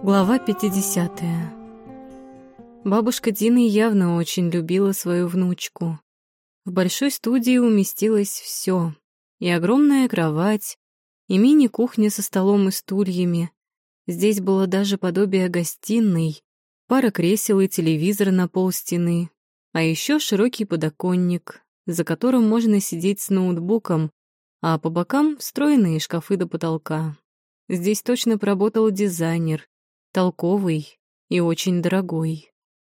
Глава 50. Бабушка Дины явно очень любила свою внучку. В большой студии уместилось все: И огромная кровать, и мини-кухня со столом и стульями. Здесь было даже подобие гостиной, пара кресел и телевизор на полстены, а еще широкий подоконник, за которым можно сидеть с ноутбуком, а по бокам встроенные шкафы до потолка. Здесь точно поработал дизайнер, толковый и очень дорогой.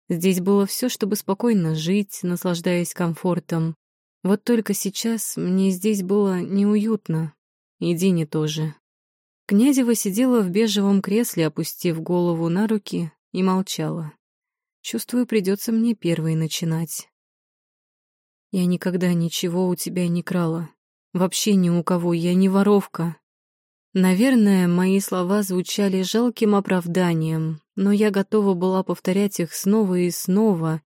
Здесь было все, чтобы спокойно жить, наслаждаясь комфортом. Вот только сейчас мне здесь было неуютно. И Дине тоже. Князева сидела в бежевом кресле, опустив голову на руки, и молчала. Чувствую, придется мне первой начинать. Я никогда ничего у тебя не крала. Вообще ни у кого, я не воровка. Наверное, мои слова звучали жалким оправданием, но я готова была повторять их снова и снова.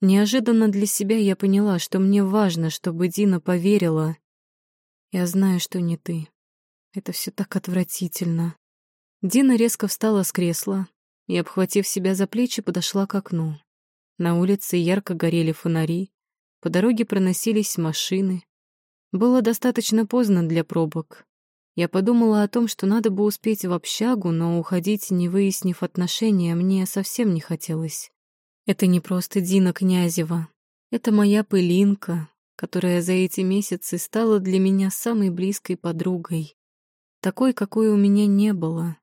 Неожиданно для себя я поняла, что мне важно, чтобы Дина поверила. Я знаю, что не ты. Это все так отвратительно. Дина резко встала с кресла и, обхватив себя за плечи, подошла к окну. На улице ярко горели фонари, по дороге проносились машины. Было достаточно поздно для пробок, я подумала о том, что надо бы успеть в общагу, но уходить, не выяснив отношения, мне совсем не хотелось. Это не просто Дина Князева. Это моя пылинка, которая за эти месяцы стала для меня самой близкой подругой. Такой, какой у меня не было.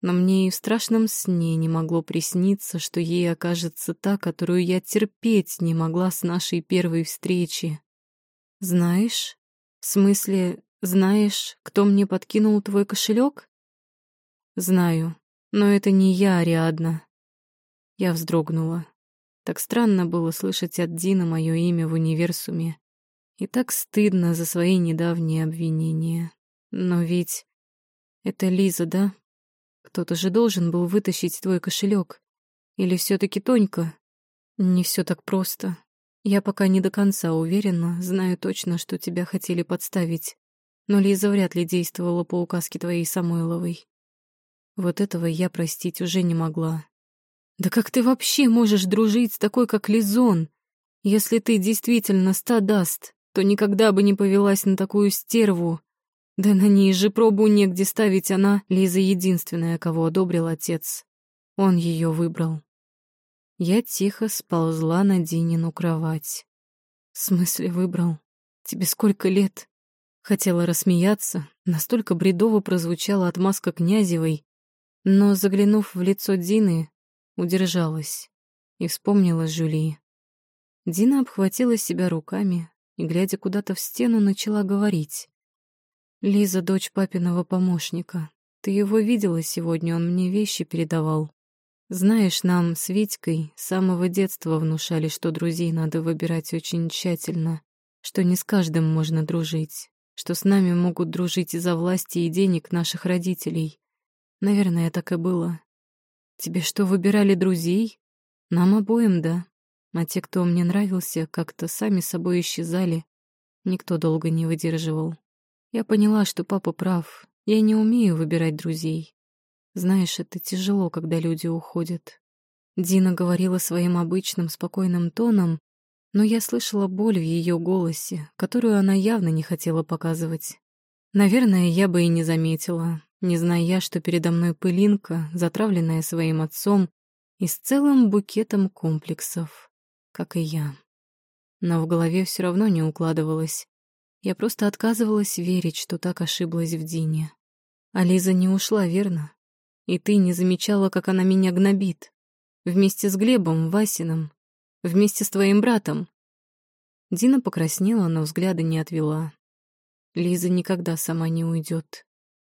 Но мне и в страшном сне не могло присниться, что ей окажется та, которую я терпеть не могла с нашей первой встречи. Знаешь, в смысле, знаешь, кто мне подкинул твой кошелек? Знаю, но это не я, Ариадна. Я вздрогнула. Так странно было слышать от Дина мое имя в универсуме. И так стыдно за свои недавние обвинения. Но ведь... Это Лиза, да? Кто-то же должен был вытащить твой кошелек. Или все таки Тонька? Не все так просто. Я пока не до конца уверена, знаю точно, что тебя хотели подставить но Лиза вряд ли действовала по указке твоей Самойловой. Вот этого я простить уже не могла. Да как ты вообще можешь дружить с такой, как Лизон? Если ты действительно ста даст, то никогда бы не повелась на такую стерву. Да на ней же пробу негде ставить, она Лиза единственная, кого одобрил отец. Он ее выбрал. Я тихо сползла на Динину кровать. В смысле выбрал? Тебе сколько лет? Хотела рассмеяться, настолько бредово прозвучала отмазка Князевой, но, заглянув в лицо Дины, удержалась и вспомнила Жюли. Дина обхватила себя руками и, глядя куда-то в стену, начала говорить. «Лиза — дочь папиного помощника. Ты его видела сегодня, он мне вещи передавал. Знаешь, нам с Витькой с самого детства внушали, что друзей надо выбирать очень тщательно, что не с каждым можно дружить что с нами могут дружить из-за власти и денег наших родителей. Наверное, так и было. Тебе что, выбирали друзей? Нам обоим, да. А те, кто мне нравился, как-то сами собой исчезали. Никто долго не выдерживал. Я поняла, что папа прав. Я не умею выбирать друзей. Знаешь, это тяжело, когда люди уходят. Дина говорила своим обычным спокойным тоном, но я слышала боль в ее голосе, которую она явно не хотела показывать. Наверное, я бы и не заметила, не зная, что передо мной пылинка, затравленная своим отцом, и с целым букетом комплексов, как и я. Но в голове все равно не укладывалось. Я просто отказывалась верить, что так ошиблась в Дине. А Лиза не ушла, верно? И ты не замечала, как она меня гнобит. Вместе с Глебом, Васиным, Вместе с твоим братом». Дина покраснела, но взгляда не отвела. Лиза никогда сама не уйдет.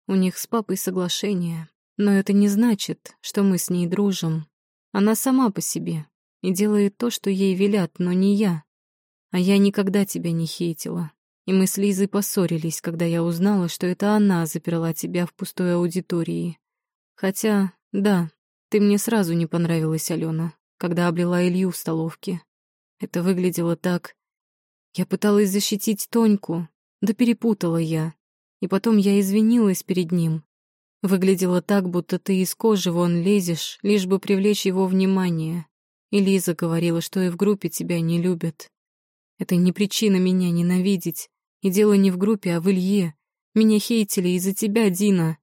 У них с папой соглашение, но это не значит, что мы с ней дружим. Она сама по себе и делает то, что ей велят, но не я. А я никогда тебя не хейтила. И мы с Лизой поссорились, когда я узнала, что это она заперла тебя в пустой аудитории. Хотя, да, ты мне сразу не понравилась, Алена когда облила Илью в столовке. Это выглядело так... Я пыталась защитить Тоньку, да перепутала я. И потом я извинилась перед ним. Выглядело так, будто ты из кожи вон лезешь, лишь бы привлечь его внимание. И Лиза говорила, что и в группе тебя не любят. Это не причина меня ненавидеть. И дело не в группе, а в Илье. Меня хейтили из-за тебя, Дина.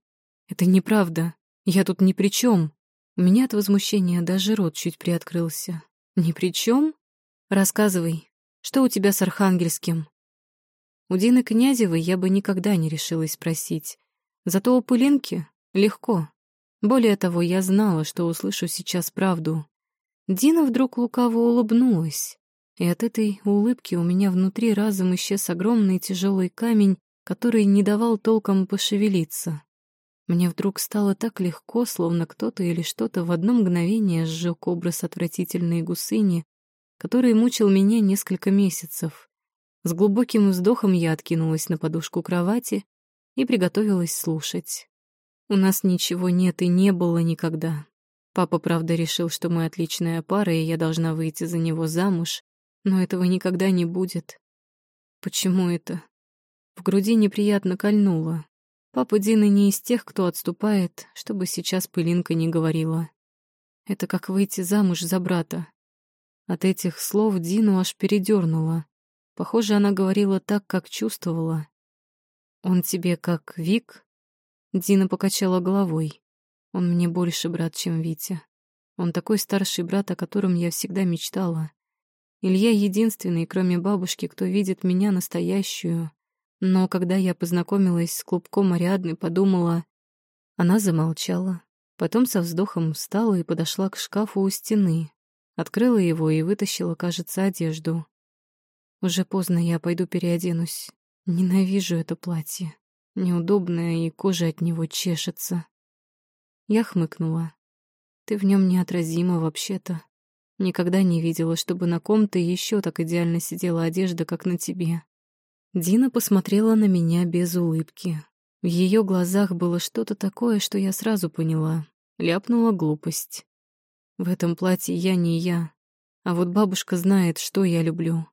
Это неправда. Я тут ни при чем. У меня от возмущения даже рот чуть приоткрылся. Ни при чем? Рассказывай, что у тебя с Архангельским? У Дины Князевой я бы никогда не решилась спросить. Зато у Пылинки легко. Более того, я знала, что услышу сейчас правду. Дина вдруг лукаво улыбнулась. И от этой улыбки у меня внутри разом исчез огромный тяжелый камень, который не давал толком пошевелиться. Мне вдруг стало так легко, словно кто-то или что-то в одно мгновение сжег образ отвратительной гусыни, который мучил меня несколько месяцев. С глубоким вздохом я откинулась на подушку кровати и приготовилась слушать. У нас ничего нет и не было никогда. Папа, правда, решил, что мы отличная пара, и я должна выйти за него замуж, но этого никогда не будет. Почему это? В груди неприятно кольнуло. Папа Дина не из тех, кто отступает, чтобы сейчас пылинка не говорила. Это как выйти замуж за брата. От этих слов Дину аж передернула. Похоже, она говорила так, как чувствовала. «Он тебе как Вик?» Дина покачала головой. «Он мне больше брат, чем Витя. Он такой старший брат, о котором я всегда мечтала. Илья единственный, кроме бабушки, кто видит меня настоящую. Но когда я познакомилась с клубком Ариадны, подумала... Она замолчала. Потом со вздохом встала и подошла к шкафу у стены. Открыла его и вытащила, кажется, одежду. Уже поздно, я пойду переоденусь. Ненавижу это платье. Неудобное, и кожа от него чешется. Я хмыкнула. Ты в нем неотразима вообще-то. Никогда не видела, чтобы на ком-то еще так идеально сидела одежда, как на тебе. Дина посмотрела на меня без улыбки. В ее глазах было что-то такое, что я сразу поняла. Ляпнула глупость. В этом платье я не я, а вот бабушка знает, что я люблю.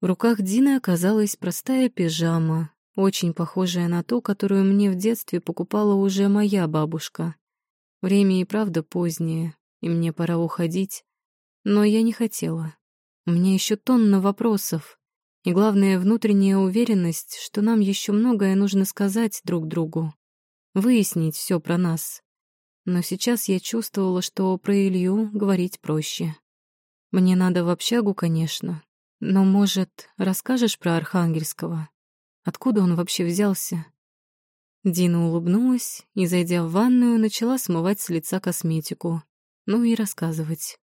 В руках Дины оказалась простая пижама, очень похожая на ту, которую мне в детстве покупала уже моя бабушка. Время и правда позднее, и мне пора уходить. Но я не хотела. У меня еще тонна вопросов. И главное, внутренняя уверенность, что нам еще многое нужно сказать друг другу. Выяснить все про нас. Но сейчас я чувствовала, что про Илью говорить проще. Мне надо в общагу, конечно. Но, может, расскажешь про Архангельского? Откуда он вообще взялся? Дина улыбнулась и, зайдя в ванную, начала смывать с лица косметику. Ну и рассказывать.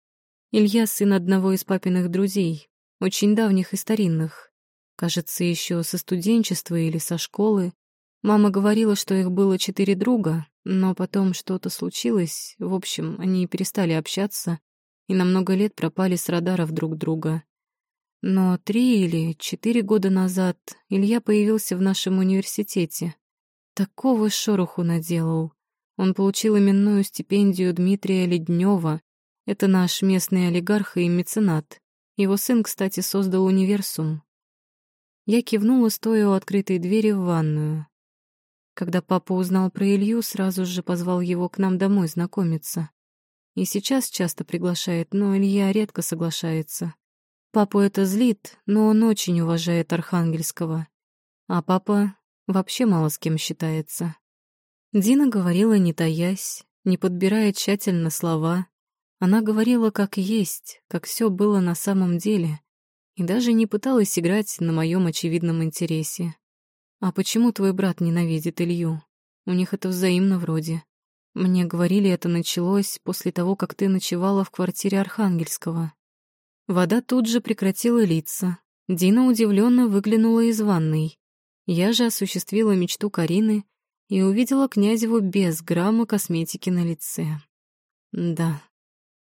Илья — сын одного из папиных друзей, очень давних и старинных. Кажется, еще со студенчества или со школы. Мама говорила, что их было четыре друга, но потом что-то случилось. В общем, они перестали общаться и на много лет пропали с радаров друг друга. Но три или четыре года назад Илья появился в нашем университете. Такого шороху наделал. Он получил именную стипендию Дмитрия Леднева, это наш местный олигарх и меценат. Его сын, кстати, создал универсум. Я кивнула, стоя у открытой двери в ванную. Когда папа узнал про Илью, сразу же позвал его к нам домой знакомиться. И сейчас часто приглашает, но Илья редко соглашается. Папу это злит, но он очень уважает Архангельского. А папа вообще мало с кем считается. Дина говорила, не таясь, не подбирая тщательно слова, она говорила как есть, как все было на самом деле, и даже не пыталась играть на моем очевидном интересе. «А почему твой брат ненавидит Илью? У них это взаимно вроде. Мне говорили, это началось после того, как ты ночевала в квартире Архангельского». Вода тут же прекратила литься. Дина удивленно выглянула из ванной. Я же осуществила мечту Карины и увидела Князеву без грамма косметики на лице. Да,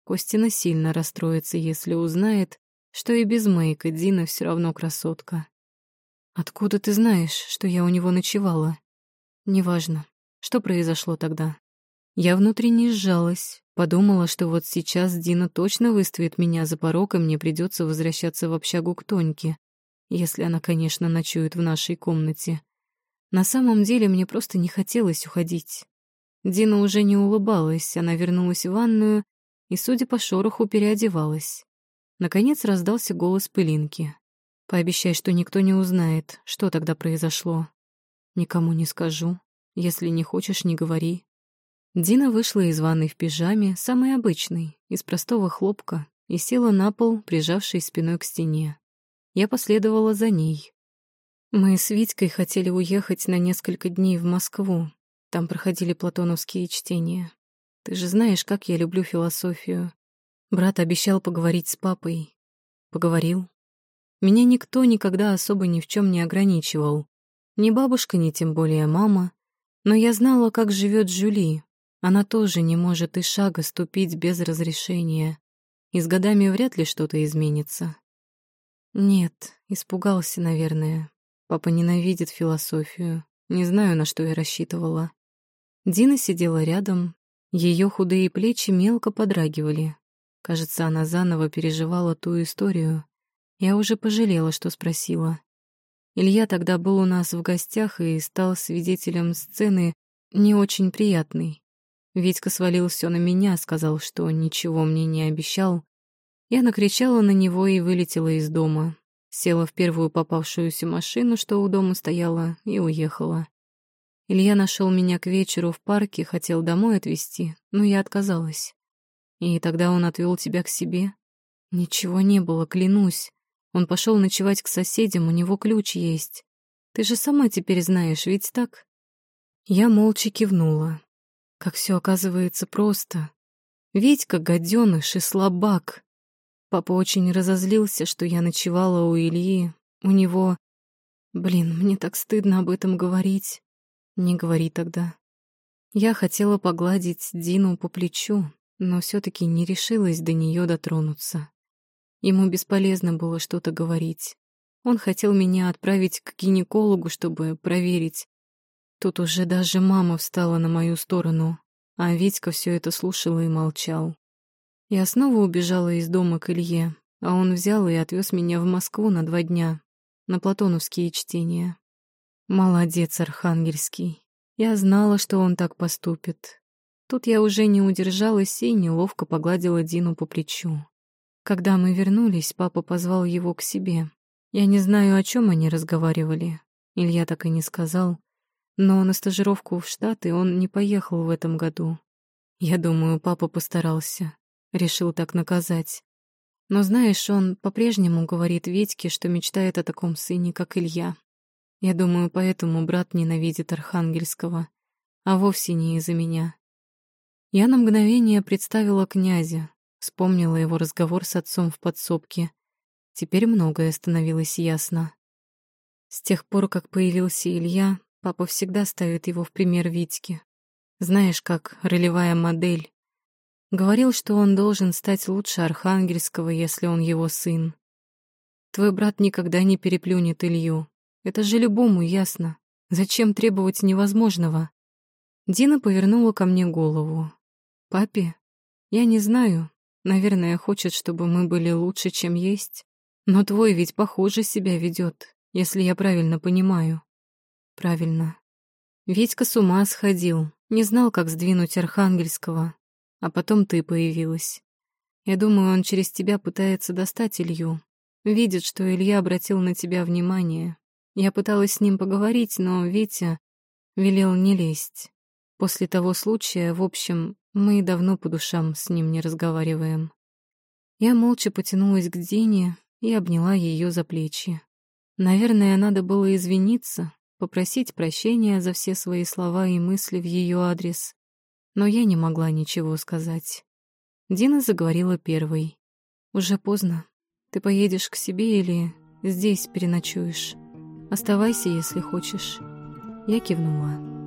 Костина сильно расстроится, если узнает, что и без мейка Дина все равно красотка. «Откуда ты знаешь, что я у него ночевала?» «Неважно. Что произошло тогда?» Я внутренне сжалась, подумала, что вот сейчас Дина точно выставит меня за порог, и мне придется возвращаться в общагу к Тоньке, если она, конечно, ночует в нашей комнате. На самом деле мне просто не хотелось уходить. Дина уже не улыбалась, она вернулась в ванную и, судя по шороху, переодевалась. Наконец раздался голос пылинки. «Пообещай, что никто не узнает, что тогда произошло». «Никому не скажу. Если не хочешь, не говори». Дина вышла из ванной в пижаме, самой обычной, из простого хлопка, и села на пол, прижавшись спиной к стене. Я последовала за ней. Мы с Витькой хотели уехать на несколько дней в Москву. Там проходили платоновские чтения. Ты же знаешь, как я люблю философию. Брат обещал поговорить с папой. Поговорил. Меня никто никогда особо ни в чем не ограничивал. Ни бабушка, ни тем более мама. Но я знала, как живет Жюли. Она тоже не может и шага ступить без разрешения. И с годами вряд ли что-то изменится. Нет, испугался, наверное. Папа ненавидит философию. Не знаю, на что я рассчитывала. Дина сидела рядом. Ее худые плечи мелко подрагивали. Кажется, она заново переживала ту историю. Я уже пожалела, что спросила. Илья тогда был у нас в гостях и стал свидетелем сцены не очень приятной. Витька свалил все на меня, сказал, что ничего мне не обещал. Я накричала на него и вылетела из дома. Села в первую попавшуюся машину, что у дома стояла, и уехала. Илья нашел меня к вечеру в парке, хотел домой отвезти, но я отказалась. И тогда он отвел тебя к себе. Ничего не было, клянусь. Он пошел ночевать к соседям, у него ключ есть. Ты же сама теперь знаешь, ведь так? Я молча кивнула. Как все оказывается просто. Витька — гаденыш и слабак. Папа очень разозлился, что я ночевала у Ильи. У него... Блин, мне так стыдно об этом говорить. Не говори тогда. Я хотела погладить Дину по плечу, но все таки не решилась до нее дотронуться. Ему бесполезно было что-то говорить. Он хотел меня отправить к гинекологу, чтобы проверить, Тут уже даже мама встала на мою сторону, а Витька все это слушал и молчал. Я снова убежала из дома к Илье, а он взял и отвез меня в Москву на два дня, на платоновские чтения. Молодец, Архангельский. Я знала, что он так поступит. Тут я уже не удержалась и неловко погладила Дину по плечу. Когда мы вернулись, папа позвал его к себе. Я не знаю, о чем они разговаривали. Илья так и не сказал. Но на стажировку в Штаты он не поехал в этом году. Я думаю, папа постарался. Решил так наказать. Но знаешь, он по-прежнему говорит Витьке, что мечтает о таком сыне, как Илья. Я думаю, поэтому брат ненавидит Архангельского, а вовсе не из-за меня. Я на мгновение представила князя, вспомнила его разговор с отцом в подсобке. Теперь многое становилось ясно. С тех пор, как появился Илья, Папа всегда ставит его в пример Витьке. Знаешь, как ролевая модель. Говорил, что он должен стать лучше Архангельского, если он его сын. Твой брат никогда не переплюнет Илью. Это же любому ясно. Зачем требовать невозможного? Дина повернула ко мне голову. Папе? Я не знаю. Наверное, хочет, чтобы мы были лучше, чем есть. Но твой ведь похоже себя ведет, если я правильно понимаю. Правильно. Витька с ума сходил, не знал, как сдвинуть Архангельского. А потом ты появилась. Я думаю, он через тебя пытается достать Илью. Видит, что Илья обратил на тебя внимание. Я пыталась с ним поговорить, но Витя велел не лезть. После того случая, в общем, мы давно по душам с ним не разговариваем. Я молча потянулась к Дине и обняла ее за плечи. Наверное, надо было извиниться, попросить прощения за все свои слова и мысли в ее адрес. Но я не могла ничего сказать. Дина заговорила первой. «Уже поздно. Ты поедешь к себе или здесь переночуешь? Оставайся, если хочешь». Я кивнула.